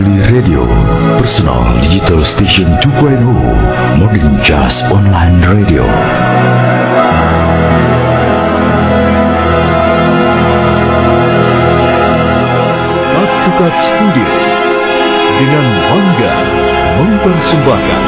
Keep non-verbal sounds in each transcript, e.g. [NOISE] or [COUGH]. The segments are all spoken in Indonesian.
Family Radio, personal digital station 2.0, modern jazz online radio. Cut Studio dengan bangga mempersembahkan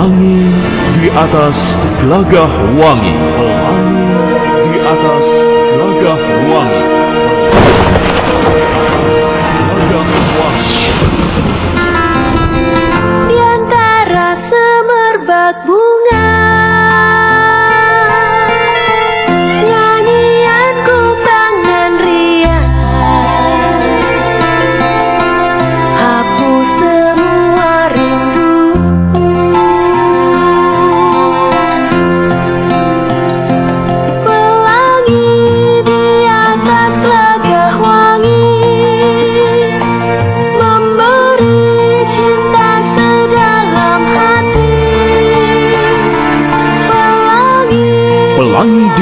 Pelangi di atas gelagah wangi. Pelangi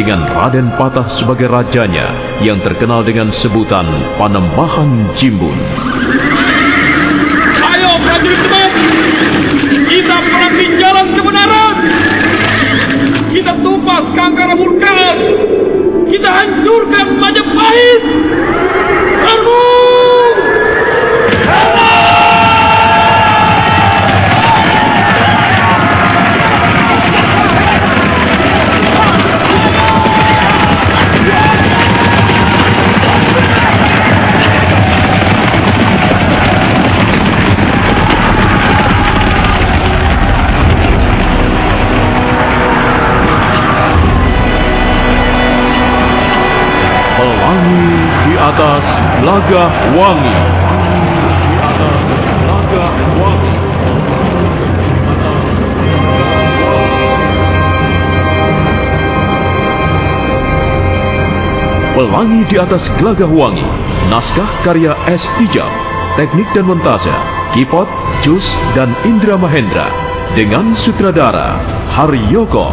dengan Raden Patah sebagai rajanya yang terkenal dengan sebutan Panembahan Jimbun. Ayo prajurit Tebet, kita perangi jalan kebenaran. Kita tumpas kanker murkaan. Kita hancurkan Majapahit. Wangi. Pelangi di atas gelagah wangi. Naskah karya S. Tijab. Teknik dan montase. Kipot, Jus, dan Indra Mahendra. Dengan sutradara Haryoko.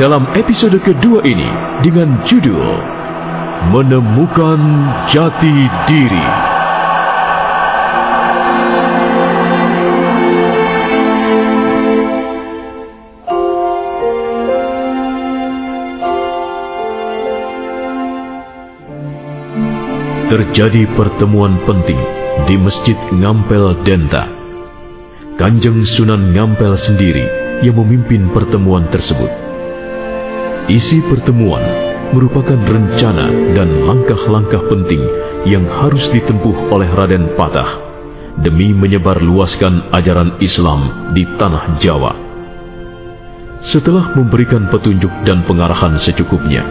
Dalam episode kedua ini dengan judul Menemukan Jati Diri. Terjadi pertemuan penting di Masjid Ngampel Denta. Kanjeng Sunan Ngampel sendiri yang memimpin pertemuan tersebut. Isi pertemuan merupakan rencana dan langkah-langkah penting yang harus ditempuh oleh Raden Patah demi menyebar luaskan ajaran Islam di tanah Jawa. Setelah memberikan petunjuk dan pengarahan secukupnya,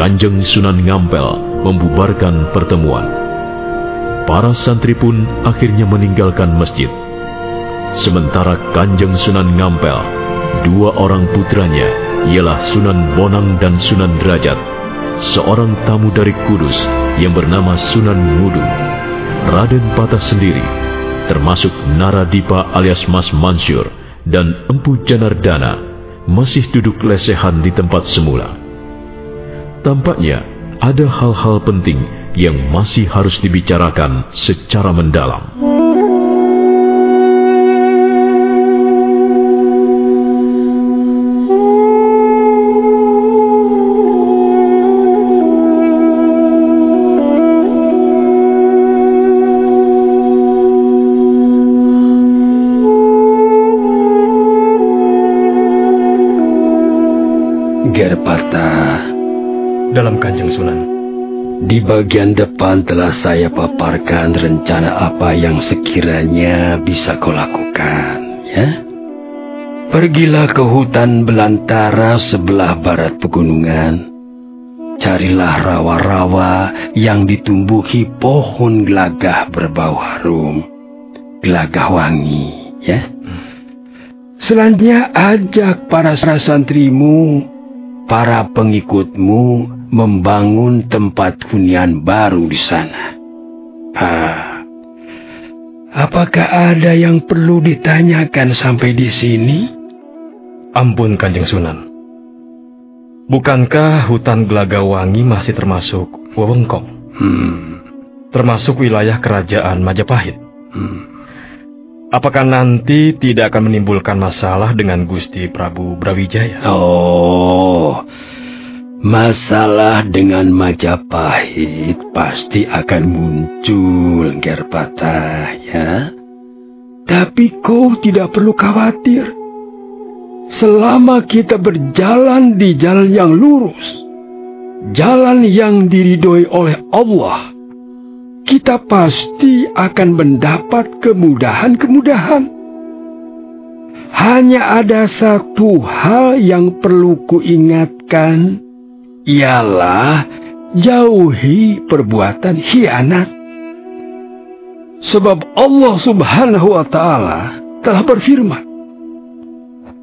Kanjeng Sunan Ngampel membubarkan pertemuan. Para santri pun akhirnya meninggalkan masjid. Sementara Kanjeng Sunan Ngampel, dua orang putranya, ialah Sunan Bonang dan Sunan Derajat, seorang tamu dari Kudus yang bernama Sunan Ngudung, Raden Patah sendiri, termasuk Naradipa alias Mas Mansur dan Empu Janardana, masih duduk lesehan di tempat semula. Tampaknya ada hal-hal penting yang masih harus dibicarakan secara mendalam. Kanjeng Sunan. di bagian depan telah saya paparkan rencana apa yang sekiranya bisa kau lakukan, ya. Pergilah ke hutan belantara sebelah barat pegunungan. Carilah rawa-rawa yang ditumbuhi pohon gelagah berbau harum. Gelagah wangi, ya. Selanjutnya ajak para santrimu, para pengikutmu membangun tempat hunian baru di sana. Ah, apakah ada yang perlu ditanyakan sampai di sini? Ampun kanjeng Sunan. Bukankah hutan Gelagawangi masih termasuk wewengkong? Hmm, Termasuk wilayah kerajaan Majapahit? hmm. Apakah nanti tidak akan menimbulkan masalah dengan Gusti Prabu Brawijaya? Oh, masalah dengan Majapahit pasti akan muncul, Gerpata, ya. Tapi kau tidak perlu khawatir. Selama kita berjalan di jalan yang lurus, jalan yang diridhoi oleh Allah, kita pasti akan mendapat kemudahan-kemudahan. Hanya ada satu hal yang perlu kuingatkan, ialah jauhi perbuatan khianat. Sebab Allah subhanahu wa ta'ala telah berfirman,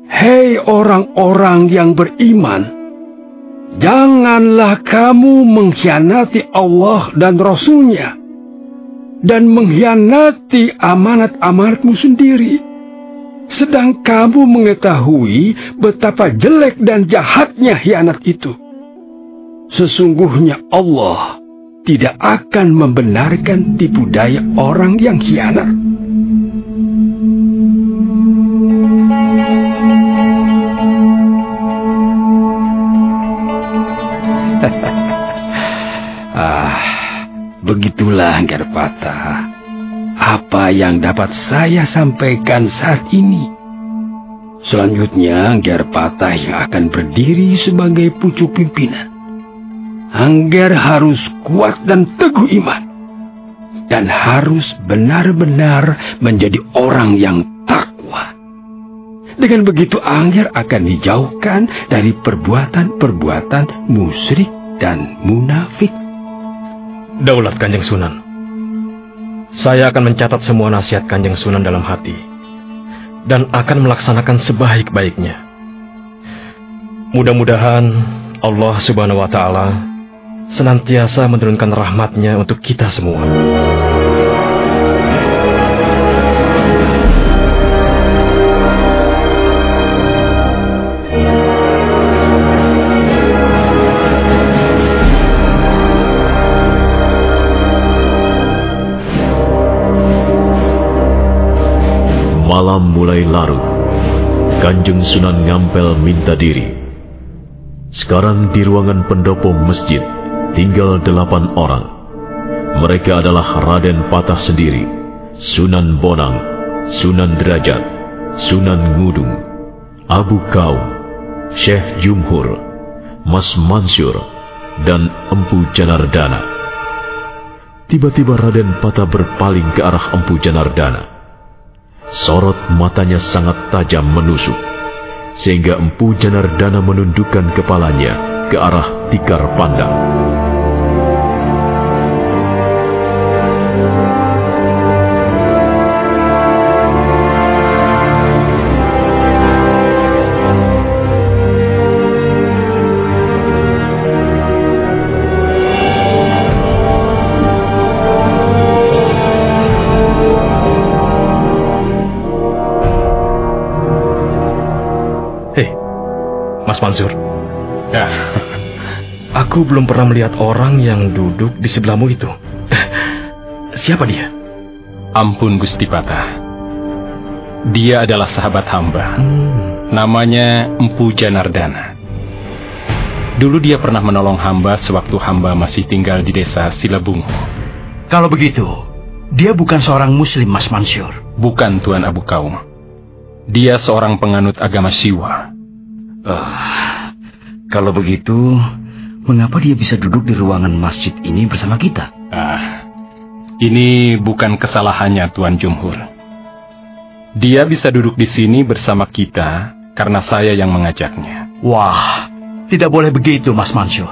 Hei orang-orang yang beriman, janganlah kamu mengkhianati Allah dan Rasulnya dan mengkhianati amanat-amanatmu sendiri. Sedang kamu mengetahui betapa jelek dan jahatnya khianat itu. Sesungguhnya Allah tidak akan membenarkan tipu daya orang yang khianat. Begitulah Gerpata. Apa yang dapat saya sampaikan saat ini? Selanjutnya, Gerpata yang akan berdiri sebagai pucuk pimpinan. Angger harus kuat dan teguh iman. Dan harus benar-benar menjadi orang yang takwa. Dengan begitu Angger akan dijauhkan dari perbuatan-perbuatan musyrik dan munafik. Daulat kanjeng Sunan. Saya akan mencatat semua nasihat kanjeng Sunan dalam hati. Dan akan melaksanakan sebaik-baiknya. Mudah-mudahan Allah subhanahu wa ta'ala senantiasa menurunkan rahmatnya untuk kita semua. Mulai larut. Kanjeng Sunan Ngampel minta diri. Sekarang di ruangan pendopo masjid tinggal delapan orang. Mereka adalah Raden Patah sendiri, Sunan Bonang, Sunan Derajat, Sunan Ngudung, Abu Kaum, Syekh Jumhur, Mas Mansur, dan Empu Janardana. Tiba-tiba Raden Pata berpaling ke arah Empu Janardana. Sorot matanya sangat tajam menusuk, sehingga Empu Janardana menundukkan kepalanya ke arah tikar pandang. Mas Mansur. Ya, [LAUGHS] Aku belum pernah melihat orang yang duduk di sebelahmu itu. [LAUGHS] Siapa dia? ampun Gusti Patah. Dia adalah sahabat hamba. Namanya Empu Janardana. Dulu dia pernah menolong hamba sewaktu hamba masih tinggal di desa Silabungu. Kalau begitu, dia bukan seorang muslim, Mas Mansur. Bukan Tuan Abu Kaum. Dia seorang penganut agama Siwa. Ah, kalau begitu, mengapa dia bisa duduk di ruangan masjid ini bersama kita? Ah, ini bukan kesalahannya Tuan Jumhur. Dia bisa duduk di sini bersama kita karena saya yang mengajaknya. Wah, tidak boleh begitu, Mas Mansur.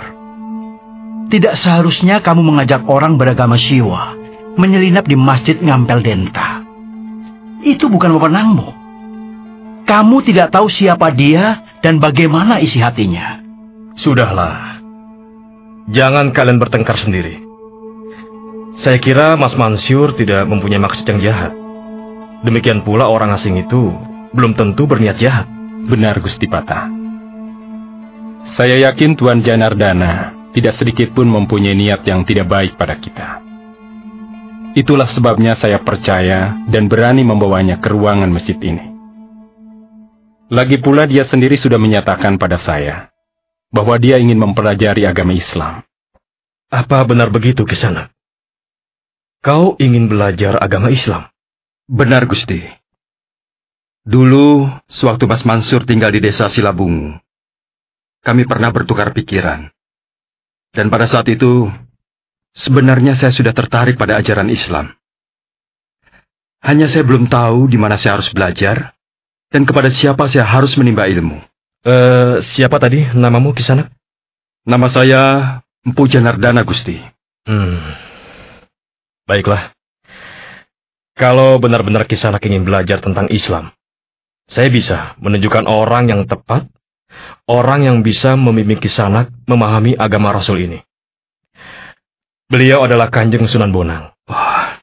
Tidak seharusnya kamu mengajak orang beragama Siwa menyelinap di masjid Ngampel Denta. Itu bukan wewenangmu. Kamu tidak tahu siapa dia dan bagaimana isi hatinya. Sudahlah. Jangan kalian bertengkar sendiri. Saya kira Mas Mansur tidak mempunyai maksud yang jahat. Demikian pula orang asing itu belum tentu berniat jahat. Benar Gusti Patah. Saya yakin Tuan Janardana tidak sedikit pun mempunyai niat yang tidak baik pada kita. Itulah sebabnya saya percaya dan berani membawanya ke ruangan masjid ini. Lagi pula dia sendiri sudah menyatakan pada saya bahwa dia ingin mempelajari agama Islam. Apa benar begitu Kisana? Kau ingin belajar agama Islam? Benar, Gusti. Dulu, sewaktu Mas Mansur tinggal di desa Silabungu, kami pernah bertukar pikiran. Dan pada saat itu, sebenarnya saya sudah tertarik pada ajaran Islam. Hanya saya belum tahu di mana saya harus belajar dan kepada siapa saya harus menimba ilmu. Eh, siapa tadi namamu Kisanak? Nama saya Empu Janardana, Gusti. Hmm. Baiklah. Kalau benar-benar Kisanak ingin belajar tentang Islam, saya bisa menunjukkan orang yang tepat, orang yang bisa membimbing Kisanak memahami agama Rasul ini. Beliau adalah Kanjeng Sunan Bonang.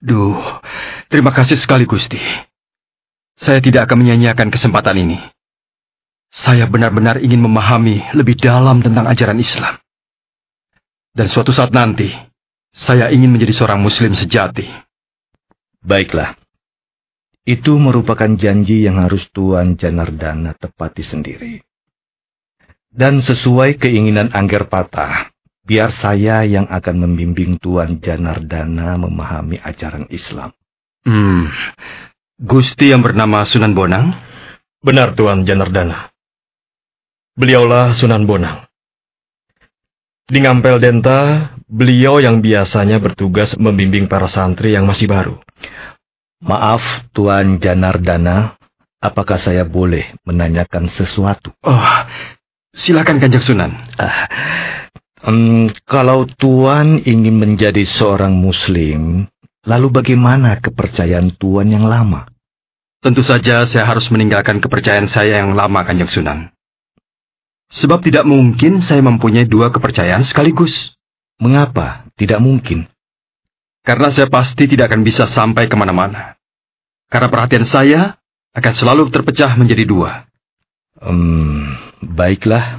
Duh, terima kasih sekali Gusti. Saya tidak akan menyanyiakan kesempatan ini. Saya benar-benar ingin memahami lebih dalam tentang ajaran Islam. Dan suatu saat nanti, saya ingin menjadi seorang muslim sejati. Baiklah. Itu merupakan janji yang harus Tuan Janardana tepati sendiri. Dan sesuai keinginan Angger Patah, biar saya yang akan membimbing Tuan Janardana memahami ajaran Islam. Hmm, Gusti yang bernama Sunan Bonang? Benar Tuan Janardana. Beliaulah Sunan Bonang. Di Ngampel Denta, beliau yang biasanya bertugas membimbing para santri yang masih baru. Maaf, Tuan Janardana, apakah saya boleh menanyakan sesuatu? Oh, silakan Kanjeng Sunan. Ah, em, kalau Tuan ingin menjadi seorang Muslim, lalu bagaimana kepercayaan Tuan yang lama? Tentu saja saya harus meninggalkan kepercayaan saya yang lama, Kanjeng Sunan. Sebab tidak mungkin saya mempunyai dua kepercayaan sekaligus. Mengapa tidak mungkin? Karena saya pasti tidak akan bisa sampai ke mana-mana. Karena perhatian saya akan selalu terpecah menjadi dua. Hmm, baiklah.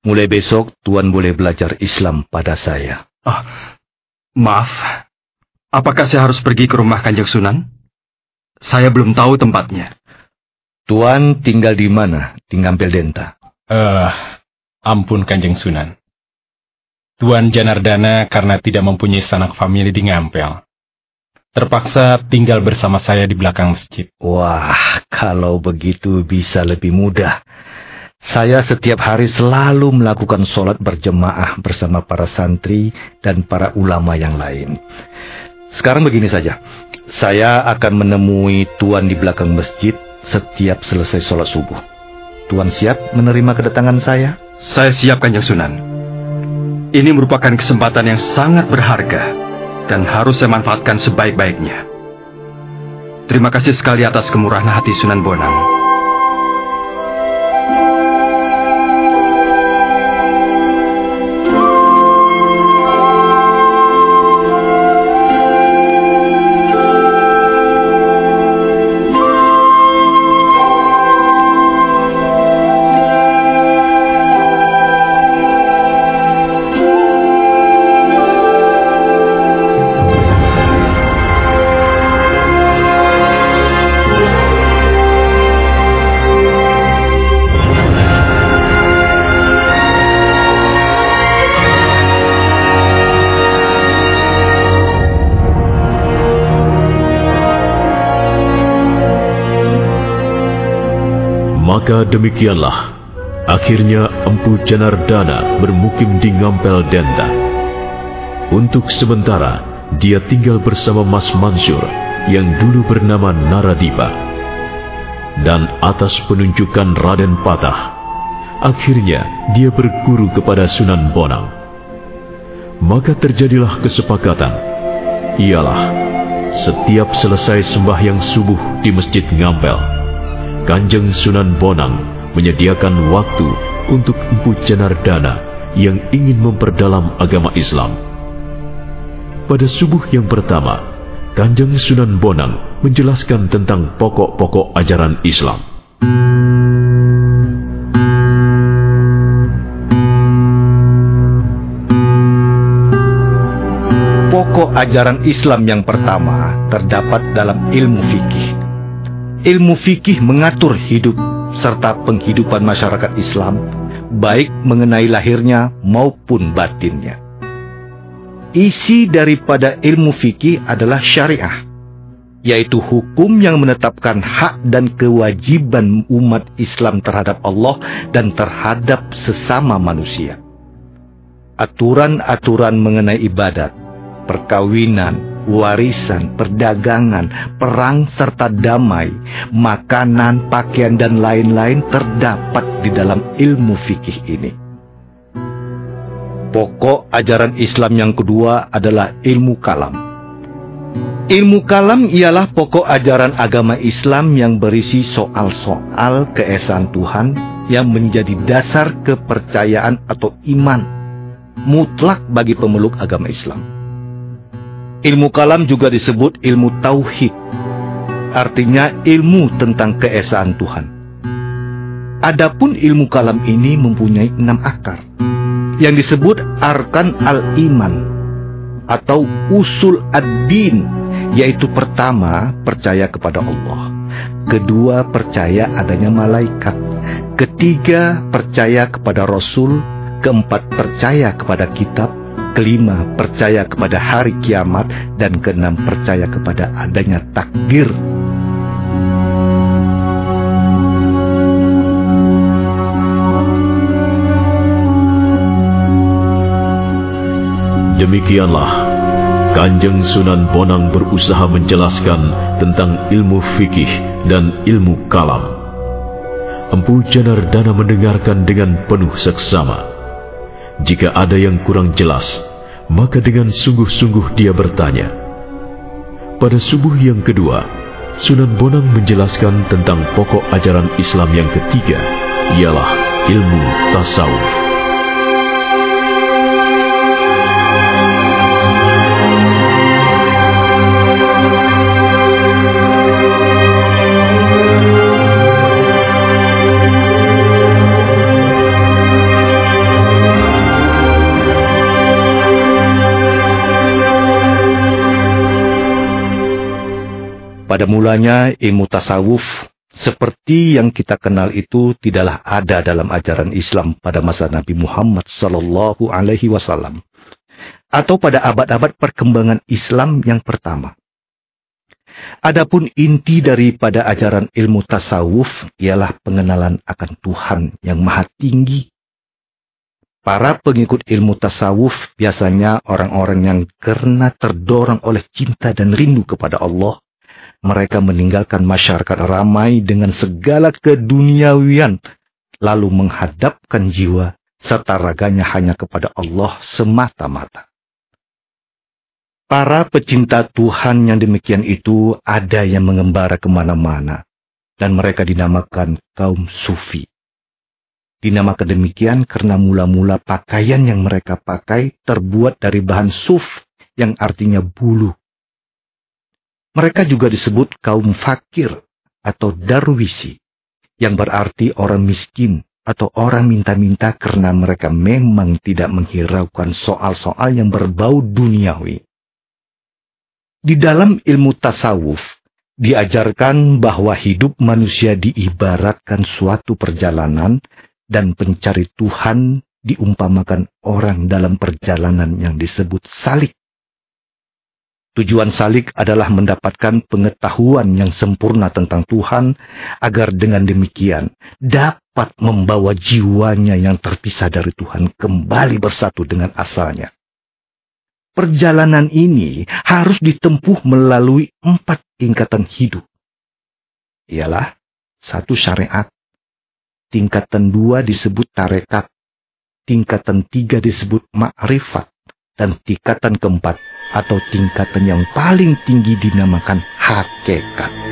Mulai besok Tuan boleh belajar Islam pada saya. Oh, maaf. Apakah saya harus pergi ke rumah Kanjeng Sunan? Saya belum tahu tempatnya. Tuan tinggal di mana? Di Ngampel Denta. Eh, ampun Kanjeng Sunan. Tuan Janardana karena tidak mempunyai sanak famili di Ngampel. Terpaksa tinggal bersama saya di belakang masjid. Wah, kalau begitu bisa lebih mudah. Saya setiap hari selalu melakukan sholat berjemaah bersama para santri dan para ulama yang lain. Sekarang begini saja, saya akan menemui Tuan di belakang masjid setiap selesai sholat subuh. Tuan siap menerima kedatangan saya? Saya siap Kanjeng Sunan. Ini merupakan kesempatan yang sangat berharga dan harus saya manfaatkan sebaik-baiknya. Terima kasih sekali atas kemurahan hati Sunan Bonang. Maka demikianlah, akhirnya Empu Janardana bermukim di Ngampel Denta. Untuk sementara, dia tinggal bersama Mas Mansur yang dulu bernama Naradipa. Dan atas penunjukan Raden Patah, akhirnya dia berguru kepada Sunan Bonang. Maka terjadilah kesepakatan, ialah setiap selesai sembahyang subuh di Masjid Ngampel, Kanjeng Sunan Bonang menyediakan waktu untuk Empu Janardana yang ingin memperdalam agama Islam. Pada subuh yang pertama, Kanjeng Sunan Bonang menjelaskan tentang pokok-pokok ajaran Islam. Pokok ajaran Islam yang pertama terdapat dalam ilmu fikih. Ilmu fikih mengatur hidup serta penghidupan masyarakat Islam, baik mengenai lahirnya maupun batinnya. Isi daripada ilmu fikih adalah syariah, yaitu hukum yang menetapkan hak dan kewajiban umat Islam terhadap Allah dan terhadap sesama manusia. Aturan-aturan mengenai ibadat, perkawinan, warisan, perdagangan, perang serta damai, makanan, pakaian dan lain-lain terdapat di dalam ilmu fikih ini. Pokok ajaran Islam yang kedua adalah ilmu kalam. Ilmu kalam ialah pokok ajaran agama Islam yang berisi soal-soal keesaan Tuhan yang menjadi dasar kepercayaan atau iman mutlak bagi pemeluk agama Islam. Ilmu kalam juga disebut ilmu tauhid. Artinya ilmu tentang keesaan Tuhan. Adapun ilmu kalam ini mempunyai enam akar. Yang disebut arkan al-iman atau usul ad-din yaitu pertama percaya kepada Allah, kedua percaya adanya malaikat, ketiga percaya kepada rasul, keempat percaya kepada kitab, Kelima, percaya kepada hari kiamat. Dan keenam, percaya kepada adanya takdir. Demikianlah Kanjeng Sunan Bonang berusaha menjelaskan tentang ilmu fikih dan ilmu kalam. Empu Janardana mendengarkan dengan penuh seksama. Jika ada yang kurang jelas, maka dengan sungguh-sungguh dia bertanya. Pada subuh yang kedua, Sunan Bonang menjelaskan tentang pokok ajaran Islam yang ketiga, ialah ilmu tasawuf. Mulanya ilmu tasawuf seperti yang kita kenal itu tidaklah ada dalam ajaran Islam pada masa Nabi Muhammad sallallahu alaihi wasallam atau pada abad-abad perkembangan Islam yang pertama. Adapun inti daripada ajaran ilmu tasawuf ialah pengenalan akan Tuhan yang maha tinggi. Para pengikut ilmu tasawuf biasanya orang-orang yang karena terdorong oleh cinta dan rindu kepada Allah, mereka meninggalkan masyarakat ramai dengan segala keduniawian, lalu menghadapkan jiwa serta raganya hanya kepada Allah semata-mata. Para pecinta Tuhan yang demikian itu ada yang mengembara ke mana-mana. Dan mereka dinamakan kaum sufi. Dinamakan demikian karena mula-mula pakaian yang mereka pakai terbuat dari bahan suf yang artinya bulu. Mereka juga disebut kaum fakir atau darwisi yang berarti orang miskin atau orang minta-minta karena mereka memang tidak menghiraukan soal-soal yang berbau duniawi. Di dalam ilmu tasawuf, diajarkan bahwa hidup manusia diibaratkan suatu perjalanan dan pencari Tuhan diumpamakan orang dalam perjalanan yang disebut salik. Tujuan salik adalah mendapatkan pengetahuan yang sempurna tentang Tuhan agar dengan demikian dapat membawa jiwanya yang terpisah dari Tuhan kembali bersatu dengan asalnya. Perjalanan ini harus ditempuh melalui empat tingkatan hidup. Ialah satu syariat, tingkatan dua disebut tarekat, tingkatan tiga disebut ma'rifat, dan tingkatan keempat atau tingkatan yang paling tinggi dinamakan hakikat.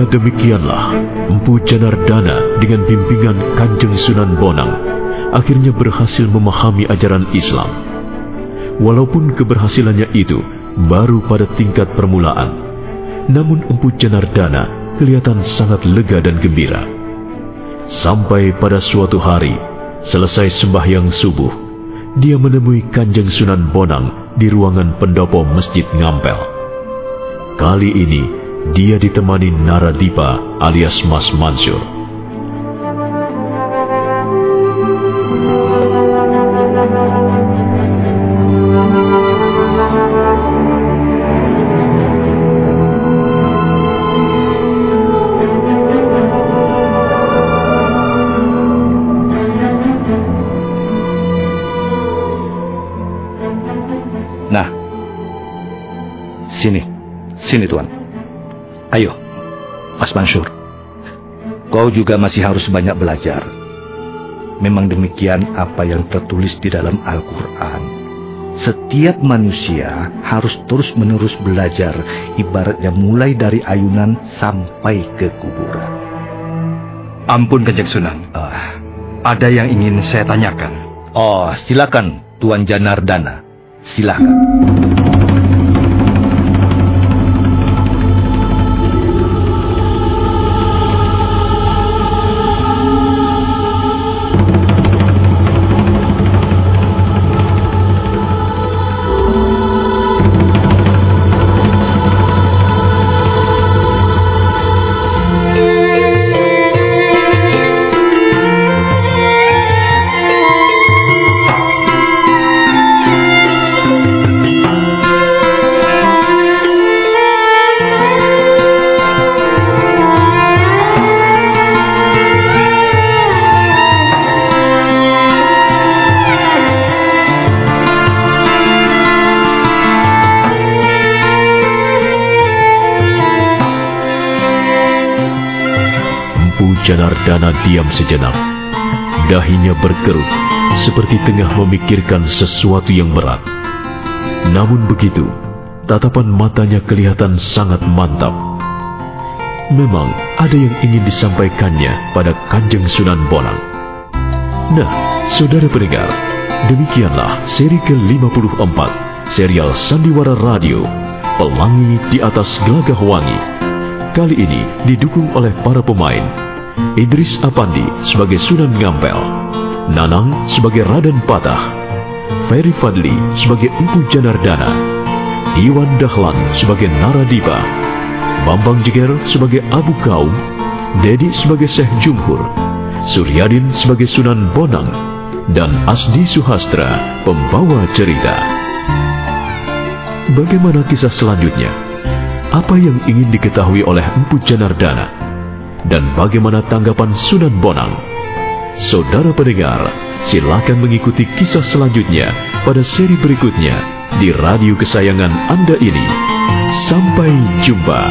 Maka demikianlah Empu Janardana dengan bimbingan Kanjeng Sunan Bonang akhirnya berhasil memahami ajaran Islam. Walaupun keberhasilannya itu baru pada tingkat permulaan, namun Empu Janardana kelihatan sangat lega dan gembira. Sampai pada suatu hari, selesai sembahyang subuh, dia menemui Kanjeng Sunan Bonang di ruangan pendopo Masjid Ngampel. Kali ini, dia ditemani Naradipa alias Mas Mansur. Kau juga masih harus banyak belajar. Memang demikian apa yang tertulis di dalam Al-Quran. Setiap manusia harus terus-menerus belajar, ibaratnya mulai dari ayunan sampai ke kuburan. Ampun, Kanjeng Sunan. Uh, ada yang ingin saya tanyakan. Oh, silakan, Tuan Janardana. Silakan. Janardana diam sejenak. Dahinya berkerut, seperti tengah memikirkan sesuatu yang berat. Namun begitu, tatapan matanya kelihatan sangat mantap. Memang ada yang ingin disampaikannya pada Kanjeng Sunan Bonang. Nah, saudara pendengar, demikianlah seri ke-54 serial Sandiwara Radio, Pelangi di atas Gelagah Wangi kali ini didukung oleh para pemain. Idris Apandi sebagai Sunan Ngampel, Nanang sebagai Raden Patah, Ferry Fadli sebagai Empu Janardana, Iwan Dahlan sebagai Naradipa, Bambang Jeger sebagai Abu Kaum, Dedi sebagai Syekh Jumhur, Suryadin sebagai Sunan Bonang, dan Asdi Suhastra pembawa cerita. Bagaimana kisah selanjutnya? Apa yang ingin diketahui oleh Empu Janardana? Dan bagaimana tanggapan Sunan Bonang? Saudara pendengar, silakan mengikuti kisah selanjutnya pada seri berikutnya di radio kesayangan Anda ini. Sampai jumpa.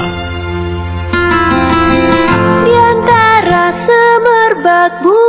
Di antara semerbak bunga